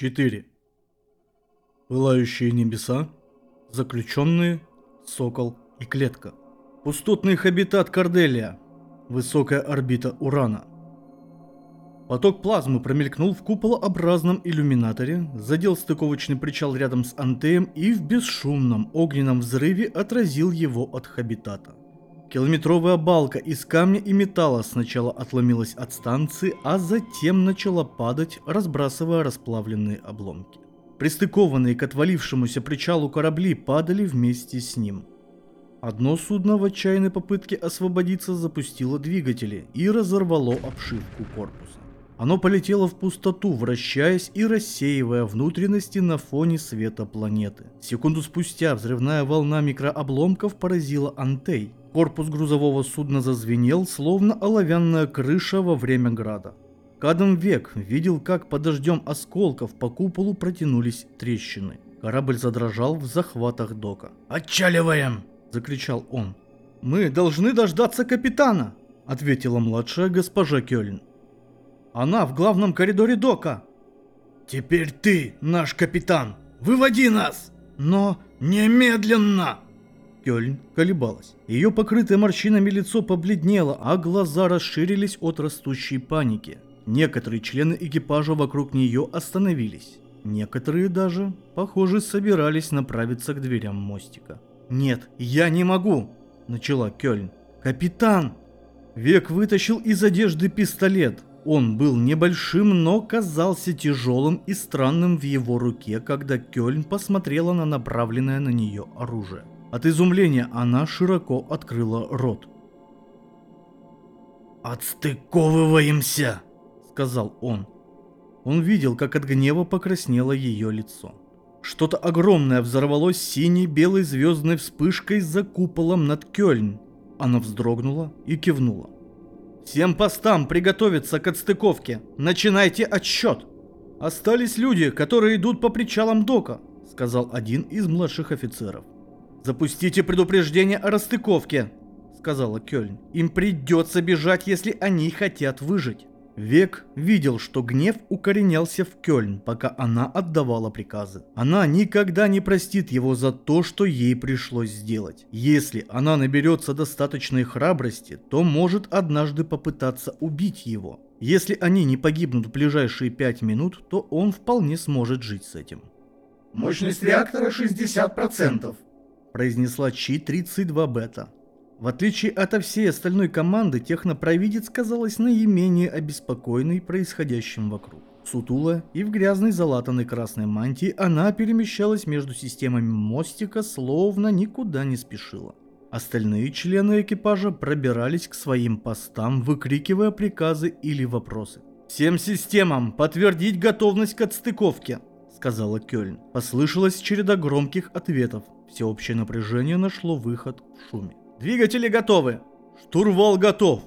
4. Пылающие небеса, заключенные, сокол и клетка. Пустотный хабитат Корделия, высокая орбита Урана. Поток плазмы промелькнул в куполообразном иллюминаторе, задел стыковочный причал рядом с Антеем и в бесшумном огненном взрыве отразил его от хабитата. Километровая балка из камня и металла сначала отломилась от станции, а затем начала падать, разбрасывая расплавленные обломки. Пристыкованные к отвалившемуся причалу корабли падали вместе с ним. Одно судно в отчаянной попытке освободиться запустило двигатели и разорвало обшивку корпуса. Оно полетело в пустоту, вращаясь и рассеивая внутренности на фоне света планеты. Секунду спустя взрывная волна микрообломков поразила Антей, Корпус грузового судна зазвенел, словно оловянная крыша во время града. Кадом век видел, как под дождем осколков по куполу протянулись трещины. Корабль задрожал в захватах дока. «Отчаливаем!» – закричал он. «Мы должны дождаться капитана!» – ответила младшая госпожа Кёльн. «Она в главном коридоре дока!» «Теперь ты наш капитан! Выводи нас!» «Но немедленно!» Кёльн колебалась. Ее покрытое морщинами лицо побледнело, а глаза расширились от растущей паники. Некоторые члены экипажа вокруг нее остановились. Некоторые даже, похоже, собирались направиться к дверям мостика. «Нет, я не могу!» – начала Кёльн. «Капитан!» Век вытащил из одежды пистолет. Он был небольшим, но казался тяжелым и странным в его руке, когда Кёльн посмотрела на направленное на нее оружие. От изумления она широко открыла рот. «Отстыковываемся!» — сказал он. Он видел, как от гнева покраснело ее лицо. Что-то огромное взорвалось синей белой звездной вспышкой за куполом над Кёльн. Она вздрогнула и кивнула. «Всем постам приготовиться к отстыковке! Начинайте отсчет!» «Остались люди, которые идут по причалам дока», — сказал один из младших офицеров. «Запустите предупреждение о расстыковке», — сказала Кёльн. «Им придется бежать, если они хотят выжить». Век видел, что гнев укоренялся в Кёльн, пока она отдавала приказы. Она никогда не простит его за то, что ей пришлось сделать. Если она наберется достаточной храбрости, то может однажды попытаться убить его. Если они не погибнут в ближайшие пять минут, то он вполне сможет жить с этим. Мощность реактора 60% произнесла Чи-32 Бета. В отличие от всей остальной команды, технопровидец казалась наименее обеспокоенной происходящим вокруг. Сутула и в грязной залатанной красной мантии она перемещалась между системами мостика, словно никуда не спешила. Остальные члены экипажа пробирались к своим постам, выкрикивая приказы или вопросы. «Всем системам подтвердить готовность к отстыковке!» — сказала Кёльн. Послышалась череда громких ответов. Всеобщее напряжение нашло выход в шуме. «Двигатели готовы! Штурвал готов!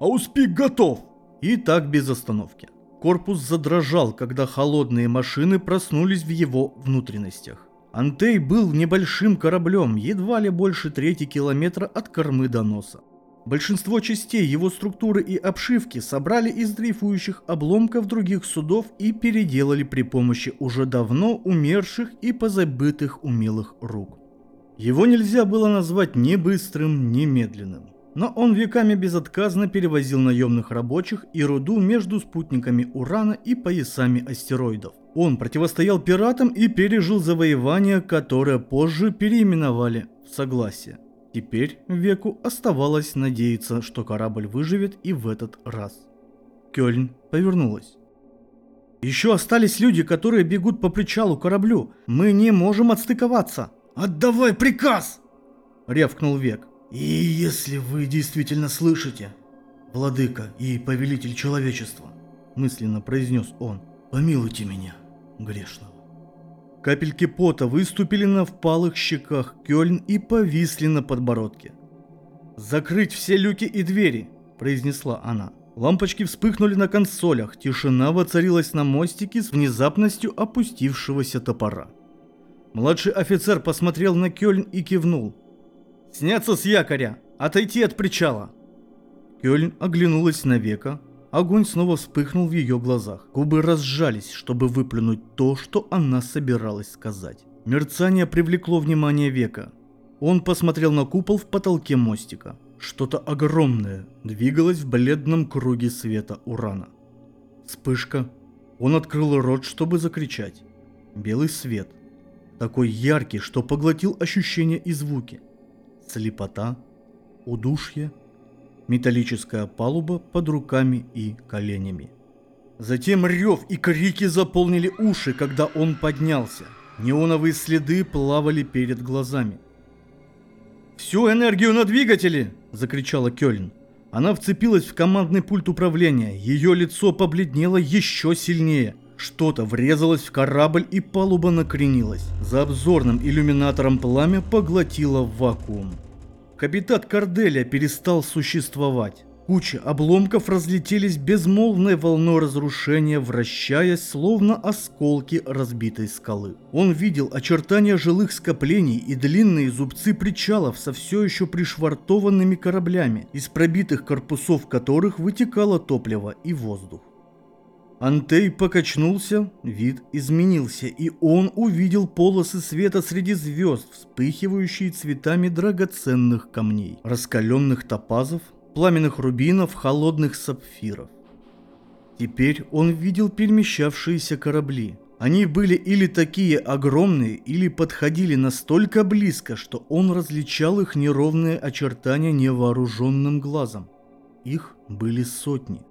Ауспик готов!» И так без остановки. Корпус задрожал, когда холодные машины проснулись в его внутренностях. Антей был небольшим кораблем, едва ли больше трети километра от кормы до носа. Большинство частей его структуры и обшивки собрали из дрейфующих обломков других судов и переделали при помощи уже давно умерших и позабытых умелых рук. Его нельзя было назвать ни быстрым, ни медленным. Но он веками безотказно перевозил наемных рабочих и руду между спутниками Урана и поясами астероидов. Он противостоял пиратам и пережил завоевание, которое позже переименовали в Согласие. Теперь Веку оставалось надеяться, что корабль выживет и в этот раз. Кёльн повернулась. «Еще остались люди, которые бегут по причалу кораблю. Мы не можем отстыковаться!» «Отдавай приказ!» — рявкнул Век. «И если вы действительно слышите, владыка и повелитель человечества», — мысленно произнес он, — «помилуйте меня, грешного». Капельки пота выступили на впалых щеках Кёльн и повисли на подбородке. «Закрыть все люки и двери!» – произнесла она. Лампочки вспыхнули на консолях, тишина воцарилась на мостике с внезапностью опустившегося топора. Младший офицер посмотрел на Кёльн и кивнул. «Сняться с якоря! Отойти от причала!» Кёльн оглянулась на века, Огонь снова вспыхнул в ее глазах. Губы разжались, чтобы выплюнуть то, что она собиралась сказать. Мерцание привлекло внимание века. Он посмотрел на купол в потолке мостика. Что-то огромное двигалось в бледном круге света урана. Вспышка. Он открыл рот, чтобы закричать. Белый свет. Такой яркий, что поглотил ощущения и звуки. Слепота. Удушье. Металлическая палуба под руками и коленями. Затем рев и крики заполнили уши, когда он поднялся. Неоновые следы плавали перед глазами. «Всю энергию на двигатели!» – закричала Кёльн. Она вцепилась в командный пульт управления. Ее лицо побледнело еще сильнее. Что-то врезалось в корабль и палуба накренилась. За обзорным иллюминатором пламя поглотило вакуум. Капитан Корделия перестал существовать. Куча обломков разлетелись безмолвной волной разрушения, вращаясь словно осколки разбитой скалы. Он видел очертания жилых скоплений и длинные зубцы причалов со все еще пришвартованными кораблями, из пробитых корпусов которых вытекало топливо и воздух. Антей покачнулся, вид изменился, и он увидел полосы света среди звезд, вспыхивающие цветами драгоценных камней, раскаленных топазов, пламенных рубинов, холодных сапфиров. Теперь он видел перемещавшиеся корабли. Они были или такие огромные, или подходили настолько близко, что он различал их неровные очертания невооруженным глазом. Их были сотни,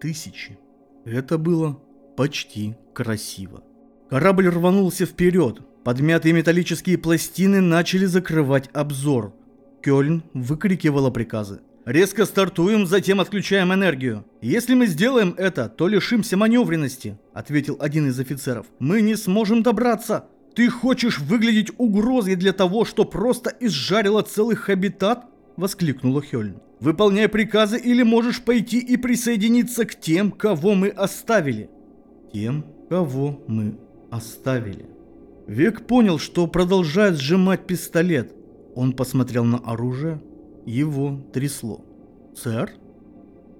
тысячи. Это было почти красиво. Корабль рванулся вперед. Подмятые металлические пластины начали закрывать обзор. Кёльн выкрикивала приказы. Резко стартуем, затем отключаем энергию. Если мы сделаем это, то лишимся маневренности, ответил один из офицеров. Мы не сможем добраться. Ты хочешь выглядеть угрозой для того, что просто изжарила целый хабитат? воскликнула Хёльн. Выполняй приказы или можешь пойти и присоединиться к тем, кого мы оставили. Тем, кого мы оставили. Век понял, что продолжает сжимать пистолет. Он посмотрел на оружие, его трясло. «Сэр?»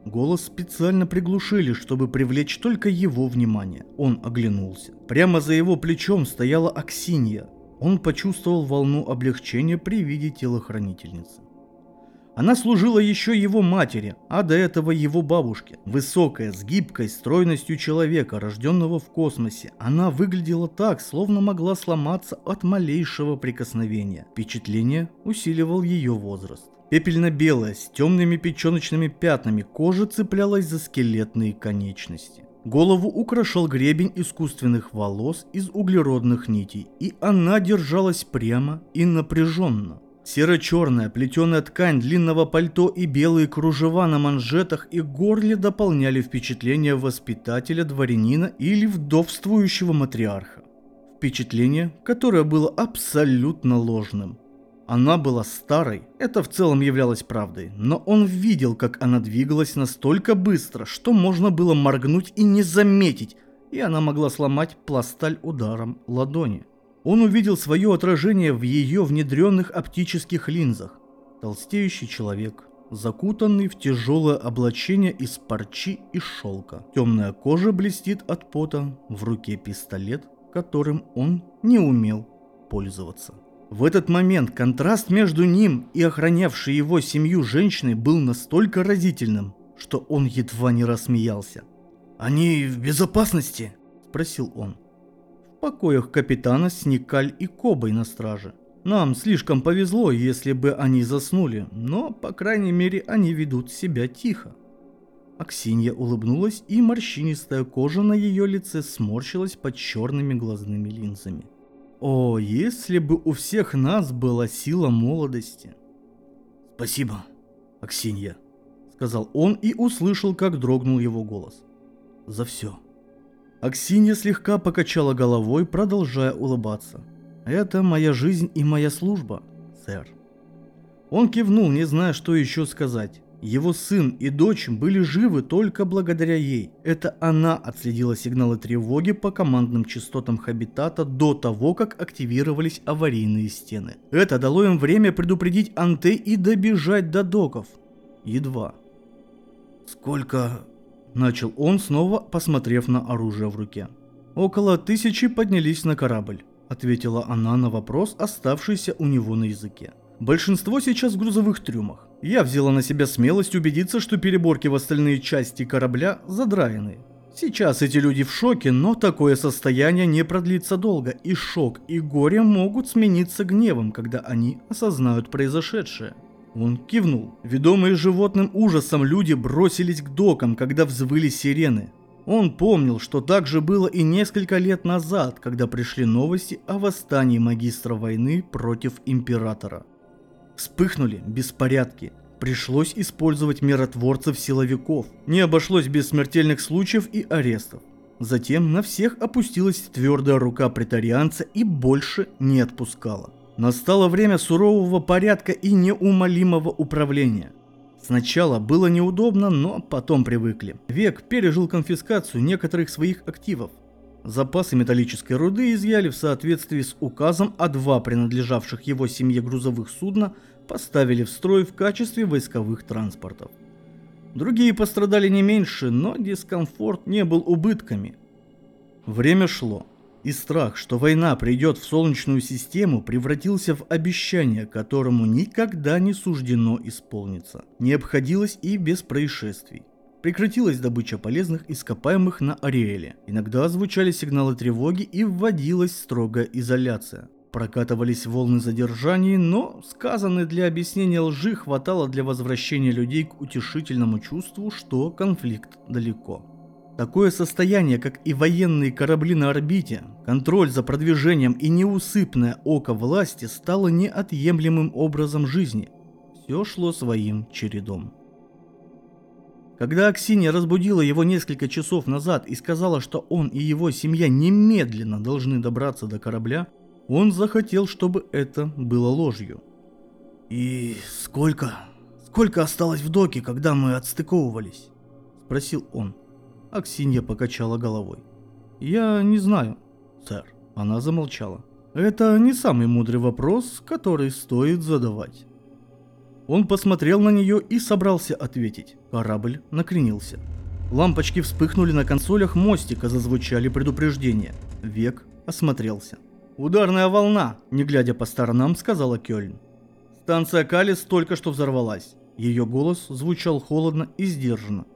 Голос специально приглушили, чтобы привлечь только его внимание. Он оглянулся. Прямо за его плечом стояла Аксинья. Он почувствовал волну облегчения при виде телохранительницы. Она служила еще его матери, а до этого его бабушке. Высокая, с гибкой стройностью человека, рожденного в космосе, она выглядела так, словно могла сломаться от малейшего прикосновения. Впечатление усиливал ее возраст. Пепельно-белая, с темными печеночными пятнами, кожа цеплялась за скелетные конечности. Голову украшал гребень искусственных волос из углеродных нитей, и она держалась прямо и напряженно. Серо-черная плетеная ткань длинного пальто и белые кружева на манжетах и горле дополняли впечатление воспитателя дворянина или вдовствующего матриарха. Впечатление, которое было абсолютно ложным. Она была старой, это в целом являлось правдой, но он видел, как она двигалась настолько быстро, что можно было моргнуть и не заметить, и она могла сломать пласталь ударом ладони. Он увидел свое отражение в ее внедренных оптических линзах. Толстеющий человек, закутанный в тяжелое облачение из парчи и шелка. Темная кожа блестит от пота, в руке пистолет, которым он не умел пользоваться. В этот момент контраст между ним и охранявшей его семью женщиной был настолько разительным, что он едва не рассмеялся. «Они в безопасности?» – спросил он. «В покоях капитана Сникаль и Кобой на страже. Нам слишком повезло, если бы они заснули, но, по крайней мере, они ведут себя тихо». Аксинья улыбнулась, и морщинистая кожа на ее лице сморщилась под черными глазными линзами. О, если бы у всех нас была сила молодости. Спасибо, Аксинья, сказал он и услышал, как дрогнул его голос. За все. Аксинья слегка покачала головой, продолжая улыбаться. Это моя жизнь и моя служба, сэр. Он кивнул, не зная, что еще сказать. Его сын и дочь были живы только благодаря ей. Это она отследила сигналы тревоги по командным частотам Хабитата до того, как активировались аварийные стены. Это дало им время предупредить Анте и добежать до доков. Едва. «Сколько Начал он, снова посмотрев на оружие в руке. «Около тысячи поднялись на корабль», ответила она на вопрос, оставшийся у него на языке. «Большинство сейчас в грузовых трюмах. Я взяла на себя смелость убедиться, что переборки в остальные части корабля задраены. Сейчас эти люди в шоке, но такое состояние не продлится долго, и шок и горе могут смениться гневом, когда они осознают произошедшее. Он кивнул. Ведомые животным ужасом люди бросились к докам, когда взвыли сирены. Он помнил, что так же было и несколько лет назад, когда пришли новости о восстании магистра войны против императора. Вспыхнули беспорядки. Пришлось использовать миротворцев-силовиков. Не обошлось без смертельных случаев и арестов. Затем на всех опустилась твердая рука претарианца и больше не отпускала. Настало время сурового порядка и неумолимого управления. Сначала было неудобно, но потом привыкли. Век пережил конфискацию некоторых своих активов. Запасы металлической руды изъяли в соответствии с указом, а два принадлежавших его семье грузовых судна поставили в строй в качестве войсковых транспортов. Другие пострадали не меньше, но дискомфорт не был убытками. Время шло. И страх, что война придет в Солнечную систему, превратился в обещание, которому никогда не суждено исполниться. Не обходилось и без происшествий. Прекратилась добыча полезных ископаемых на Ариэле. Иногда звучали сигналы тревоги и вводилась строгая изоляция. Прокатывались волны задержаний, но сказанной для объяснения лжи хватало для возвращения людей к утешительному чувству, что конфликт далеко. Такое состояние, как и военные корабли на орбите, контроль за продвижением и неусыпное око власти стало неотъемлемым образом жизни. Все шло своим чередом. Когда Аксинья разбудила его несколько часов назад и сказала, что он и его семья немедленно должны добраться до корабля, он захотел, чтобы это было ложью. «И сколько? Сколько осталось в доке, когда мы отстыковывались?» – спросил он. Аксинья покачала головой. «Я не знаю, сэр». Она замолчала. «Это не самый мудрый вопрос, который стоит задавать». Он посмотрел на нее и собрался ответить. Корабль накренился. Лампочки вспыхнули на консолях мостика, зазвучали предупреждения. Век осмотрелся. «Ударная волна!» – не глядя по сторонам, сказала Кёльн. Станция Калис только что взорвалась. Ее голос звучал холодно и сдержанно.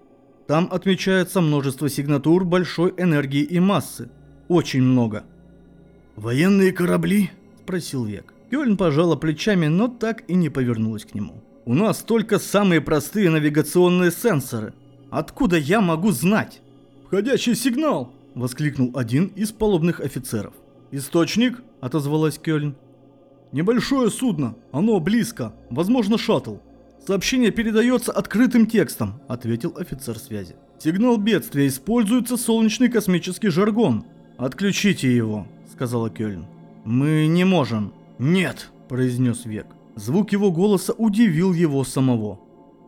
Там отмечается множество сигнатур большой энергии и массы. Очень много. «Военные корабли?» – спросил Век. Кёльн пожала плечами, но так и не повернулась к нему. «У нас только самые простые навигационные сенсоры. Откуда я могу знать?» «Входящий сигнал!» – воскликнул один из палубных офицеров. «Источник?» – отозвалась Кёльн. «Небольшое судно. Оно близко. Возможно, шаттл. «Сообщение передается открытым текстом», — ответил офицер связи. «Сигнал бедствия используется солнечный космический жаргон. Отключите его», — сказала Кёльн. «Мы не можем». «Нет», — произнес Век. Звук его голоса удивил его самого.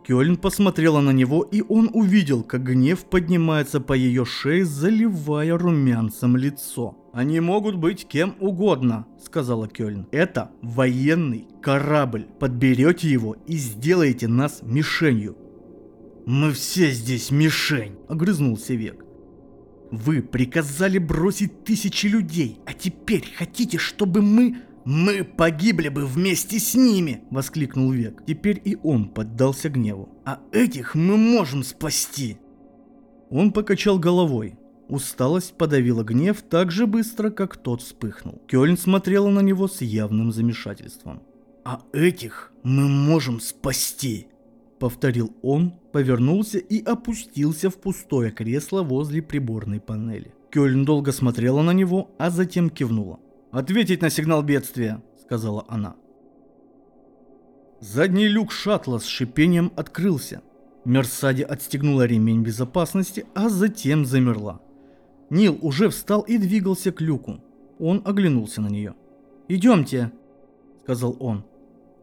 Кёльн посмотрела на него, и он увидел, как гнев поднимается по ее шее, заливая румянцем лицо. «Они могут быть кем угодно», — сказала Кёльн. «Это военный корабль. Подберете его и сделаете нас мишенью». «Мы все здесь мишень», — огрызнулся Век. «Вы приказали бросить тысячи людей, а теперь хотите, чтобы мы...» «Мы погибли бы вместе с ними!» — воскликнул Век. Теперь и он поддался гневу. «А этих мы можем спасти!» Он покачал головой. Усталость подавила гнев так же быстро, как тот вспыхнул. Кёльн смотрела на него с явным замешательством. «А этих мы можем спасти!» Повторил он, повернулся и опустился в пустое кресло возле приборной панели. Кёльн долго смотрела на него, а затем кивнула. «Ответить на сигнал бедствия», — сказала она. Задний люк шаттла с шипением открылся. Мерсади отстегнула ремень безопасности, а затем замерла. Нил уже встал и двигался к люку. Он оглянулся на нее. «Идемте», — сказал он.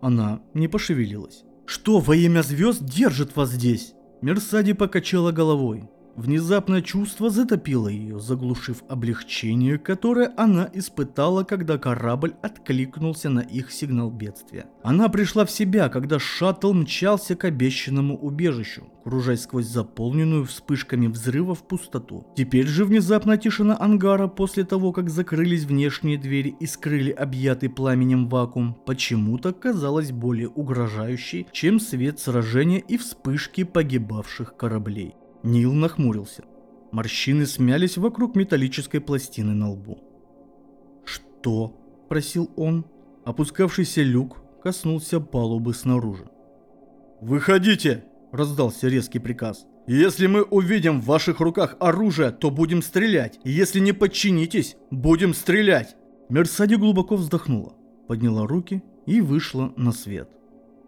Она не пошевелилась. «Что во имя звезд держит вас здесь?» Мерсади покачала головой. Внезапное чувство затопило ее, заглушив облегчение, которое она испытала, когда корабль откликнулся на их сигнал бедствия. Она пришла в себя, когда шаттл мчался к обещанному убежищу, кружась сквозь заполненную вспышками взрывов пустоту. Теперь же внезапная тишина ангара после того, как закрылись внешние двери и скрыли объятый пламенем вакуум, почему-то казалась более угрожающей, чем свет сражения и вспышки погибавших кораблей. Нил нахмурился. Морщины смялись вокруг металлической пластины на лбу. «Что?» – просил он. Опускавшийся люк коснулся палубы снаружи. «Выходите!» – раздался резкий приказ. «Если мы увидим в ваших руках оружие, то будем стрелять. Если не подчинитесь, будем стрелять!» Мерсади глубоко вздохнула, подняла руки и вышла на свет.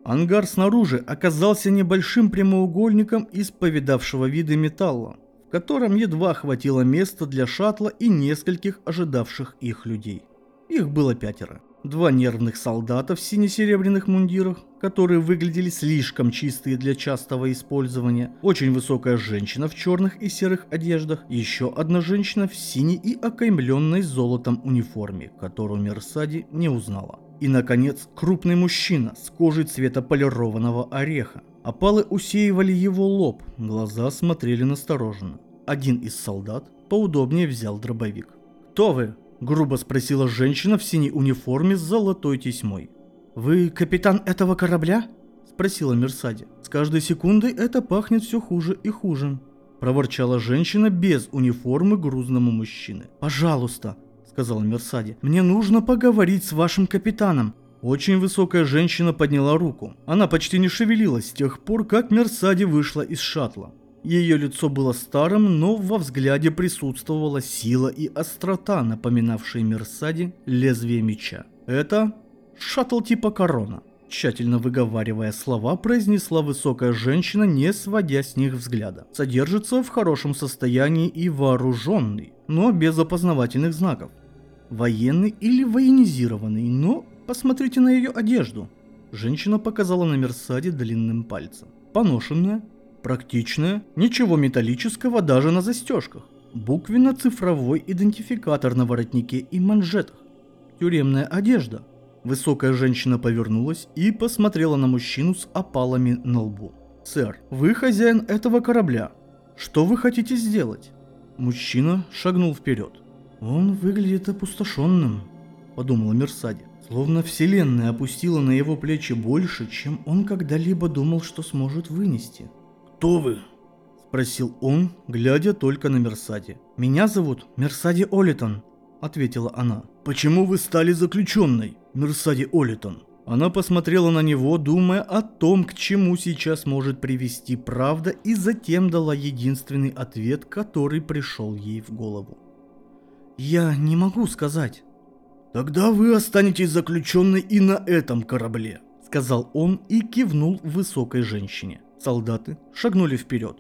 Ангар снаружи оказался небольшим прямоугольником из повидавшего вида металла, в котором едва хватило места для шаттла и нескольких ожидавших их людей. Их было пятеро. Два нервных солдата в сине-серебряных мундирах, которые выглядели слишком чистые для частого использования, очень высокая женщина в черных и серых одеждах, еще одна женщина в синей и окаймленной золотом униформе, которую Мерсади не узнала. И, наконец, крупный мужчина с кожей цвета полированного ореха. Опалы усеивали его лоб, глаза смотрели настороженно. Один из солдат поудобнее взял дробовик. «Кто вы?» – грубо спросила женщина в синей униформе с золотой тесьмой. «Вы капитан этого корабля?» – спросила Мерсади. «С каждой секундой это пахнет все хуже и хуже», – проворчала женщина без униформы грузному мужчины. «Пожалуйста, сказал Мерсади. «Мне нужно поговорить с вашим капитаном». Очень высокая женщина подняла руку. Она почти не шевелилась с тех пор, как Мерсади вышла из шаттла. Ее лицо было старым, но во взгляде присутствовала сила и острота, напоминавшие Мерсади лезвие меча. Это шаттл типа корона. Тщательно выговаривая слова, произнесла высокая женщина, не сводя с них взгляда. Содержится в хорошем состоянии и вооруженный, но без опознавательных знаков военный или военизированный, но посмотрите на ее одежду. Женщина показала на Мерсаде длинным пальцем. Поношенная, практичная, ничего металлического даже на застежках. Буквенно-цифровой идентификатор на воротнике и манжетах. Тюремная одежда. Высокая женщина повернулась и посмотрела на мужчину с опалами на лбу. «Сэр, вы хозяин этого корабля. Что вы хотите сделать?» Мужчина шагнул вперед. «Он выглядит опустошенным», — подумала Мерсади. Словно вселенная опустила на его плечи больше, чем он когда-либо думал, что сможет вынести. «Кто вы?» — спросил он, глядя только на Мерсади. «Меня зовут Мерсади Олитон», — ответила она. «Почему вы стали заключенной, Мерсади Олитон?» Она посмотрела на него, думая о том, к чему сейчас может привести правда, и затем дала единственный ответ, который пришел ей в голову. Я не могу сказать. Тогда вы останетесь заключенной и на этом корабле, сказал он и кивнул высокой женщине. Солдаты шагнули вперед.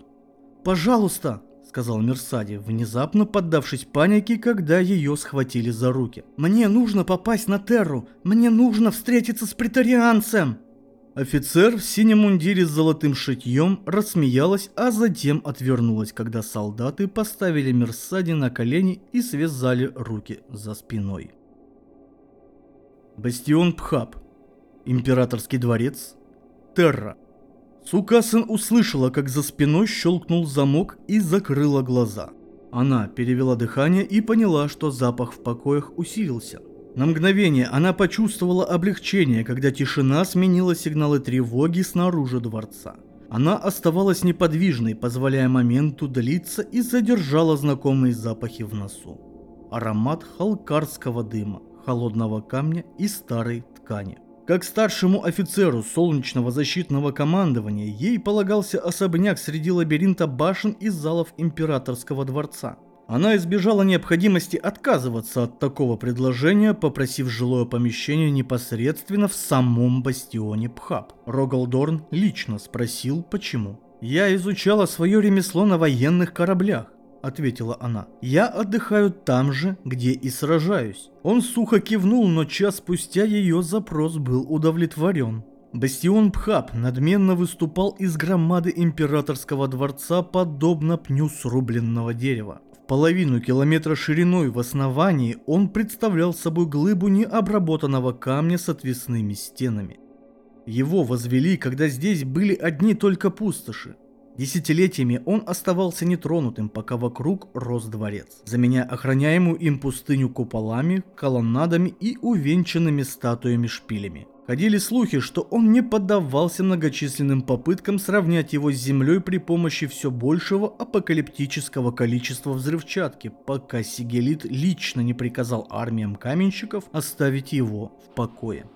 Пожалуйста, сказал Мерсади, внезапно поддавшись панике, когда ее схватили за руки. Мне нужно попасть на Терру. Мне нужно встретиться с претарианцем. Офицер в синем мундире с золотым шитьем рассмеялась, а затем отвернулась, когда солдаты поставили Мерсади на колени и связали руки за спиной. Бастион Пхаб. Императорский дворец. Терра. Сукасен услышала, как за спиной щелкнул замок и закрыла глаза. Она перевела дыхание и поняла, что запах в покоях усилился. На мгновение она почувствовала облегчение, когда тишина сменила сигналы тревоги снаружи дворца. Она оставалась неподвижной, позволяя моменту длиться и задержала знакомые запахи в носу. Аромат халкарского дыма, холодного камня и старой ткани. Как старшему офицеру солнечного защитного командования, ей полагался особняк среди лабиринта башен и залов императорского дворца – она избежала необходимости отказываться от такого предложения, попросив жилое помещение непосредственно в самом бастионе Пхаб. Рогалдорн лично спросил, почему. «Я изучала свое ремесло на военных кораблях», — ответила она. «Я отдыхаю там же, где и сражаюсь». Он сухо кивнул, но час спустя ее запрос был удовлетворен. Бастион Пхаб надменно выступал из громады императорского дворца подобно пню срубленного дерева. Половину километра шириной в основании он представлял собой глыбу необработанного камня с отвесными стенами. Его возвели, когда здесь были одни только пустоши. Десятилетиями он оставался нетронутым, пока вокруг рос дворец, заменяя охраняемую им пустыню куполами, колоннадами и увенчанными статуями-шпилями. Ходили слухи, что он не поддавался многочисленным попыткам сравнять его с землей при помощи все большего апокалиптического количества взрывчатки, пока Сигелит лично не приказал армиям каменщиков оставить его в покое.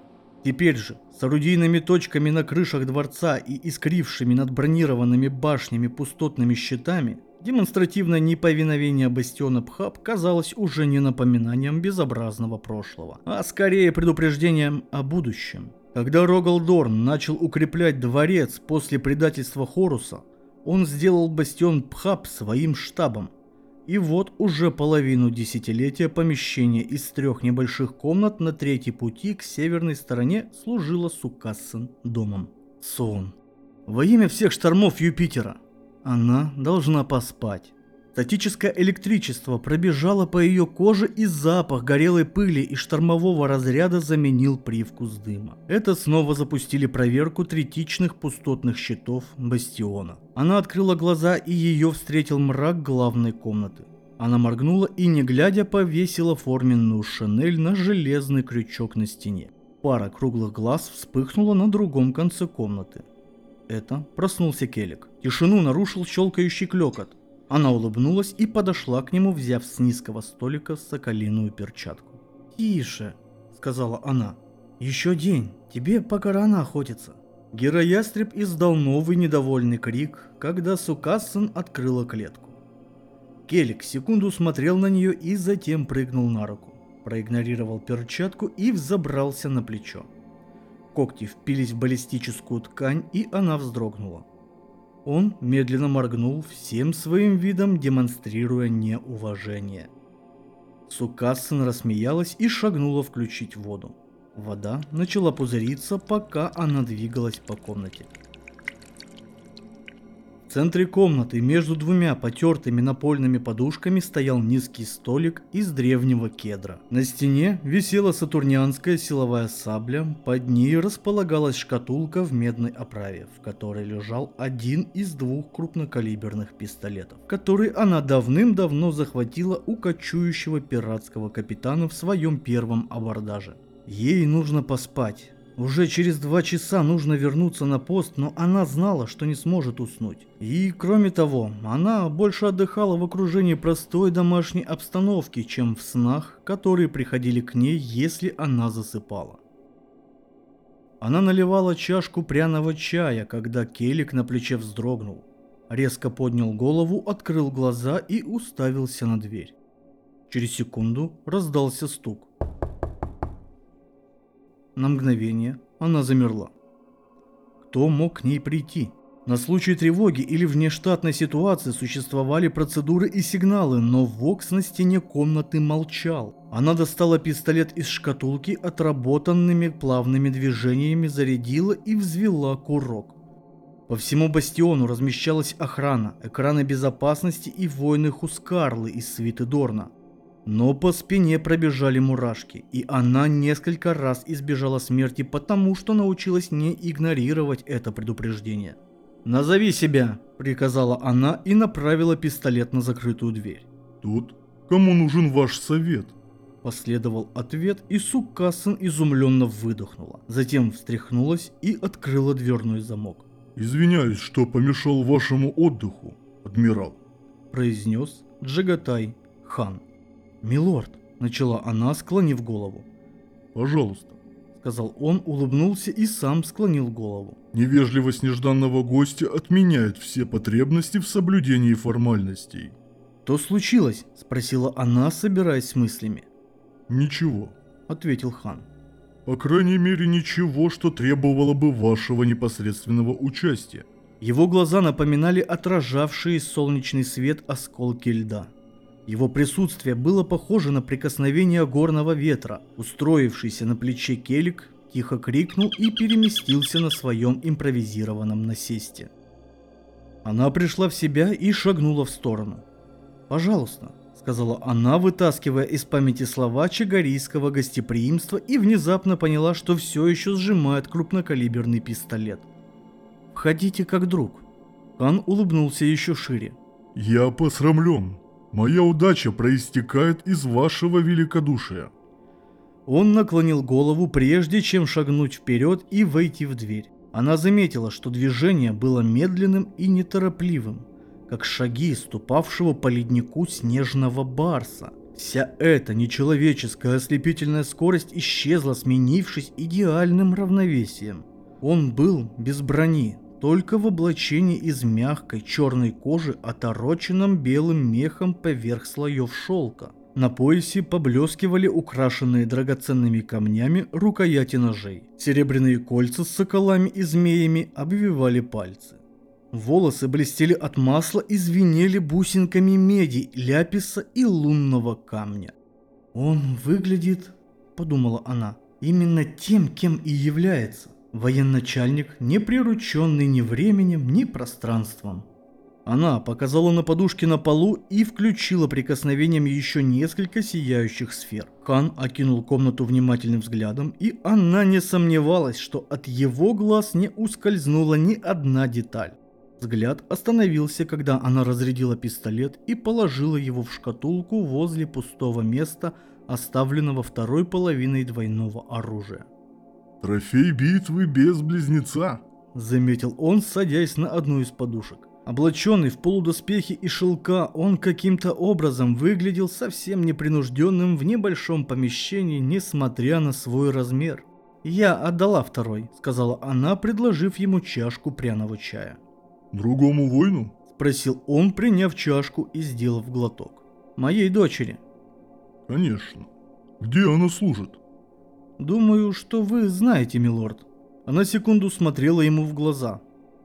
Теперь же, с орудийными точками на крышах дворца и искрившими над бронированными башнями пустотными щитами, демонстративное неповиновение бастиона Пхаб казалось уже не напоминанием безобразного прошлого, а скорее предупреждением о будущем. Когда Рогалдорн начал укреплять дворец после предательства Хоруса, он сделал бастион Пхаб своим штабом – и вот уже половину десятилетия помещение из трех небольших комнат на третьей пути к северной стороне служило Сукассен домом. Сон. Во имя всех штормов Юпитера. Она должна поспать. Статическое электричество пробежало по ее коже и запах горелой пыли и штормового разряда заменил привкус дыма. Это снова запустили проверку третичных пустотных щитов Бастиона. Она открыла глаза и ее встретил мрак главной комнаты. Она моргнула и, не глядя, повесила форменную шинель на железный крючок на стене. Пара круглых глаз вспыхнула на другом конце комнаты. Это проснулся Келик. Тишину нарушил щелкающий клекот. Она улыбнулась и подошла к нему, взяв с низкого столика соколиную перчатку. «Тише», — сказала она. «Еще день, тебе пока рано охотиться». Героястреб издал новый недовольный крик, когда Сукассен открыла клетку. Келик секунду смотрел на нее и затем прыгнул на руку, проигнорировал перчатку и взобрался на плечо. Когти впились в баллистическую ткань, и она вздрогнула. Он медленно моргнул, всем своим видом демонстрируя неуважение. Сукассен рассмеялась и шагнула включить воду. Вода начала пузыриться, пока она двигалась по комнате. В центре комнаты между двумя потертыми напольными подушками стоял низкий столик из древнего кедра. На стене висела сатурнианская силовая сабля, под ней располагалась шкатулка в медной оправе, в которой лежал один из двух крупнокалиберных пистолетов, который она давным-давно захватила у кочующего пиратского капитана в своем первом абордаже. Ей нужно поспать, уже через два часа нужно вернуться на пост, но она знала, что не сможет уснуть. И кроме того, она больше отдыхала в окружении простой домашней обстановки, чем в снах, которые приходили к ней, если она засыпала. Она наливала чашку пряного чая, когда Келик на плече вздрогнул. Резко поднял голову, открыл глаза и уставился на дверь. Через секунду раздался стук. На мгновение она замерла. Кто мог к ней прийти? На случай тревоги или внештатной ситуации существовали процедуры и сигналы, но Вокс на стене комнаты молчал. Она достала пистолет из шкатулки, отработанными плавными движениями зарядила и взвела курок. По всему бастиону размещалась охрана, экраны безопасности и воины Хускарлы из свиты Дорна. Но по спине пробежали мурашки, и она несколько раз избежала смерти, потому что научилась не игнорировать это предупреждение. «Назови себя!» – приказала она и направила пистолет на закрытую дверь. «Тут? Кому нужен ваш совет?» Последовал ответ, и Суккасен изумленно выдохнула. Затем встряхнулась и открыла дверной замок. «Извиняюсь, что помешал вашему отдыху, адмирал», – произнес Джагатай хан. «Милорд», — начала она, склонив голову. «Пожалуйста», — сказал он, улыбнулся и сам склонил голову. «Невежливость нежданного гостя отменяет все потребности в соблюдении формальностей». «Что случилось?» — спросила она, собираясь с мыслями. «Ничего», — ответил хан. «По крайней мере, ничего, что требовало бы вашего непосредственного участия». Его глаза напоминали отражавшие солнечный свет осколки льда. Его присутствие было похоже на прикосновение горного ветра. Устроившийся на плече Келик тихо крикнул и переместился на своем импровизированном насесте. Она пришла в себя и шагнула в сторону. «Пожалуйста», — сказала она, вытаскивая из памяти слова чагарийского гостеприимства и внезапно поняла, что все еще сжимает крупнокалиберный пистолет. «Входите как друг». Хан улыбнулся еще шире. «Я посрамлен. Моя удача проистекает из вашего великодушия». Он наклонил голову, прежде чем шагнуть вперед и войти в дверь. Она заметила, что движение было медленным и неторопливым, как шаги ступавшего по леднику снежного барса. Вся эта нечеловеческая ослепительная скорость исчезла, сменившись идеальным равновесием. Он был без брони, только в облачении из мягкой черной кожи, отороченном белым мехом поверх слоев шелка. На поясе поблескивали украшенные драгоценными камнями рукояти ножей. Серебряные кольца с соколами и змеями обвивали пальцы. Волосы блестели от масла и звенели бусинками меди, ляписа и лунного камня. «Он выглядит, — подумала она, — именно тем, кем и является. Военачальник, не прирученный ни временем, ни пространством. Она показала на подушке на полу и включила прикосновением еще несколько сияющих сфер. Хан окинул комнату внимательным взглядом, и она не сомневалась, что от его глаз не ускользнула ни одна деталь. Взгляд остановился, когда она разрядила пистолет и положила его в шкатулку возле пустого места, оставленного второй половиной двойного оружия. «Трофей битвы без близнеца», — заметил он, садясь на одну из подушек. Облаченный в полудоспехи и шелка, он каким-то образом выглядел совсем непринужденным в небольшом помещении, несмотря на свой размер. «Я отдала второй», — сказала она, предложив ему чашку пряного чая. «Другому воину?» — спросил он, приняв чашку и сделав глоток. «Моей дочери». «Конечно. Где она служит?» «Думаю, что вы знаете, милорд». Она секунду смотрела ему в глаза.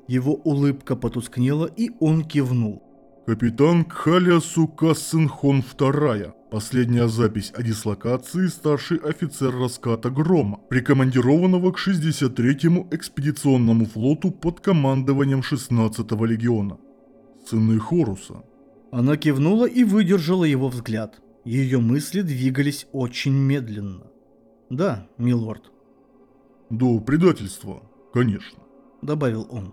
Его улыбка потускнела, и он кивнул. Капитан Кхаля Сукасенхон II. Последняя запись о дислокации старший офицер раската Грома, прикомандированного к 63-му экспедиционному флоту под командованием 16-го легиона. Сыны Хоруса. Она кивнула и выдержала его взгляд. Ее мысли двигались очень медленно. «Да, милорд», «До предательства, конечно», — добавил он.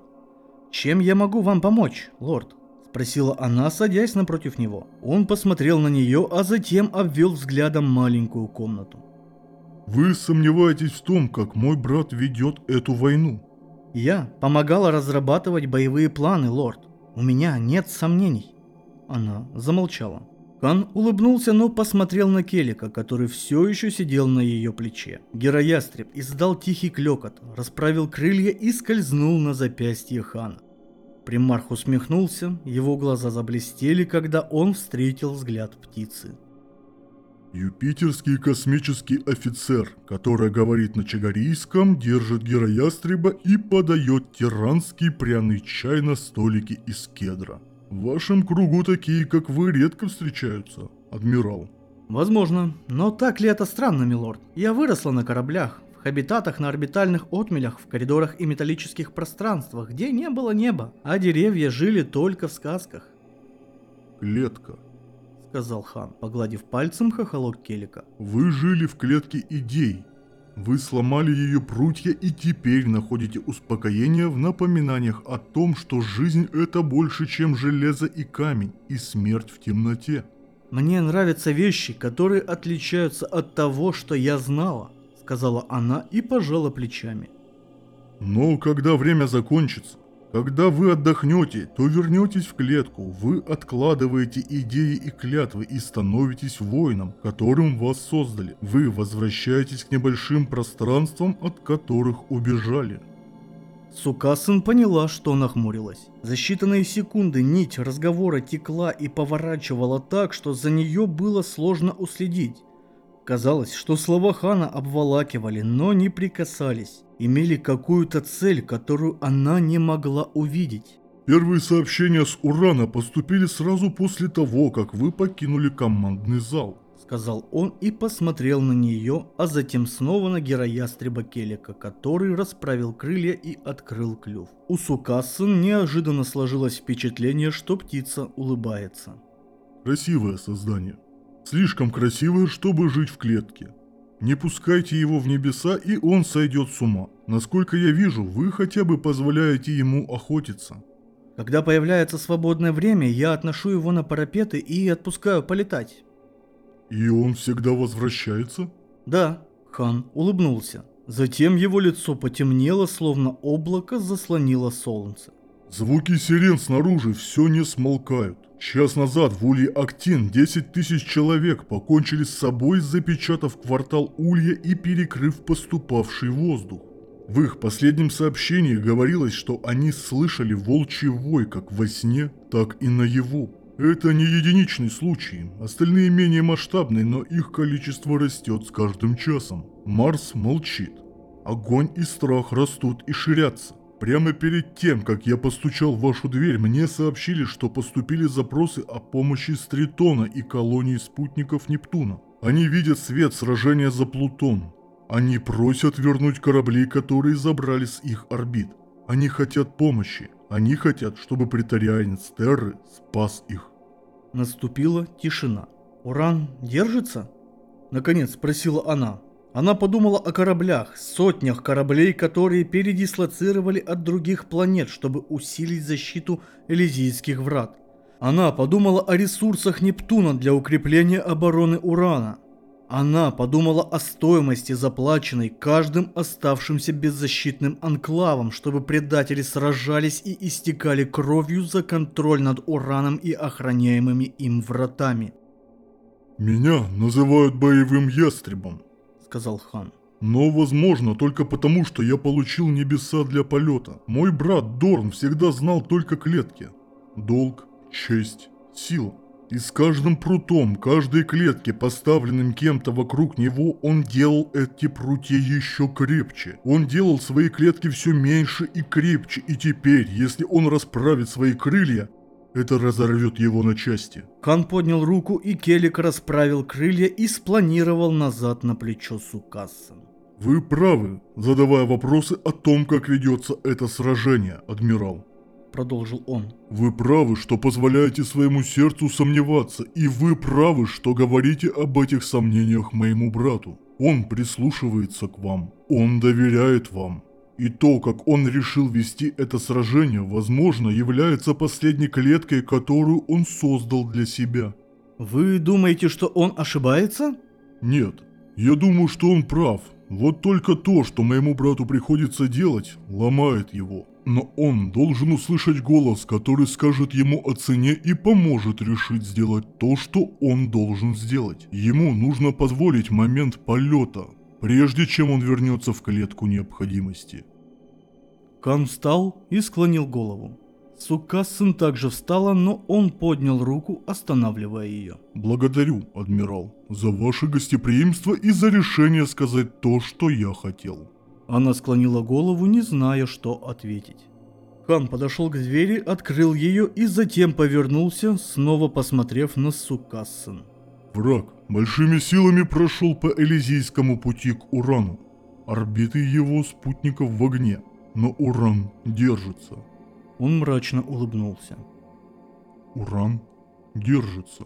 «Чем я могу вам помочь, лорд?» — спросила она, садясь напротив него. Он посмотрел на нее, а затем обвел взглядом маленькую комнату. «Вы сомневаетесь в том, как мой брат ведет эту войну?» «Я помогала разрабатывать боевые планы, лорд. У меня нет сомнений». Она замолчала. Кан улыбнулся, но посмотрел на Келика, который все еще сидел на ее плече. Героястреб издал тихий клекот, расправил крылья и скользнул на запястье Хана. Примарх усмехнулся, его глаза заблестели, когда он встретил взгляд птицы. Юпитерский космический офицер, который говорит на чагарийском, держит героястреба и подает тиранский пряный чай на столике из кедра. В вашем кругу такие, как вы, редко встречаются, адмирал. Возможно, но так ли это странно, милорд? Я выросла на кораблях, в хабитатах на орбитальных отмелях, в коридорах и металлических пространствах, где не было неба, а деревья жили только в сказках. Клетка, сказал хан, погладив пальцем хохолок Келика. Вы жили в клетке идей, вы сломали ее прутья и теперь находите успокоение в напоминаниях о том, что жизнь это больше, чем железо и камень, и смерть в темноте. Мне нравятся вещи, которые отличаются от того, что я знала, сказала она и пожала плечами. Но когда время закончится, когда вы отдохнете, то вернетесь в клетку, вы откладываете идеи и клятвы и становитесь воином, которым вас создали. Вы возвращаетесь к небольшим пространствам, от которых убежали. Сукасын поняла, что нахмурилась. За считанные секунды нить разговора текла и поворачивала так, что за нее было сложно уследить. Казалось, что слова Хана обволакивали, но не прикасались, имели какую-то цель, которую она не могла увидеть. Первые сообщения с Урана поступили сразу после того, как вы покинули командный зал, сказал он и посмотрел на нее, а затем снова на героястреба Келика, который расправил крылья и открыл клюв. У Сукасын неожиданно сложилось впечатление, что птица улыбается. Красивое создание. Слишком красивое, чтобы жить в клетке. Не пускайте его в небеса, и он сойдет с ума. Насколько я вижу, вы хотя бы позволяете ему охотиться. Когда появляется свободное время, я отношу его на парапеты и отпускаю полетать. И он всегда возвращается? Да, хан улыбнулся. Затем его лицо потемнело, словно облако заслонило солнце. Звуки сирен снаружи все не смолкают. Час назад в Улье Актин 10 тысяч человек покончили с собой, запечатав квартал Улья и перекрыв поступавший воздух. В их последнем сообщении говорилось, что они слышали волчий вой как во сне, так и наяву. Это не единичный случай, остальные менее масштабные, но их количество растет с каждым часом. Марс молчит. Огонь и страх растут и ширятся. Прямо перед тем, как я постучал в вашу дверь, мне сообщили, что поступили запросы о помощи с Тритона и колонии спутников Нептуна. Они видят свет сражения за Плутон. Они просят вернуть корабли, которые забрали с их орбит. Они хотят помощи. Они хотят, чтобы притарианец Терры спас их. Наступила тишина. «Уран держится?» Наконец спросила она. Она подумала о кораблях, сотнях кораблей, которые передислоцировали от других планет, чтобы усилить защиту Элизийских врат. Она подумала о ресурсах Нептуна для укрепления обороны Урана. Она подумала о стоимости, заплаченной каждым оставшимся беззащитным анклавом, чтобы предатели сражались и истекали кровью за контроль над Ураном и охраняемыми им вратами. «Меня называют боевым ястребом», — сказал хан. Но, возможно, только потому, что я получил небеса для полета. Мой брат Дорн всегда знал только клетки. Долг, честь, сила. И с каждым прутом, каждой клетки, поставленным кем-то вокруг него, он делал эти прутья еще крепче. Он делал свои клетки все меньше и крепче, и теперь, если он расправит свои крылья, это разорвет его на части. Хан поднял руку, и Келик расправил крылья и спланировал назад на плечо Сукаса. Вы правы, задавая вопросы о том, как ведется это сражение, адмирал продолжил он. Вы правы, что позволяете своему сердцу сомневаться, и вы правы, что говорите об этих сомнениях моему брату. Он прислушивается к вам, он доверяет вам. И то, как он решил вести это сражение, возможно, является последней клеткой, которую он создал для себя. Вы думаете, что он ошибается? Нет. Я думаю, что он прав. Вот только то, что моему брату приходится делать, ломает его. Но он должен услышать голос, который скажет ему о цене и поможет решить сделать то, что он должен сделать. Ему нужно позволить момент полета, прежде чем он вернется в клетку необходимости. Кан встал и склонил голову. Сукассен также встала, но он поднял руку, останавливая ее. «Благодарю, адмирал, за ваше гостеприимство и за решение сказать то, что я хотел». Она склонила голову, не зная, что ответить. Хан подошел к двери, открыл ее и затем повернулся, снова посмотрев на Сукассен. Враг большими силами прошел по Элизийскому пути к Урану. Орбиты его спутников в огне, но Уран держится. Он мрачно улыбнулся. Уран держится.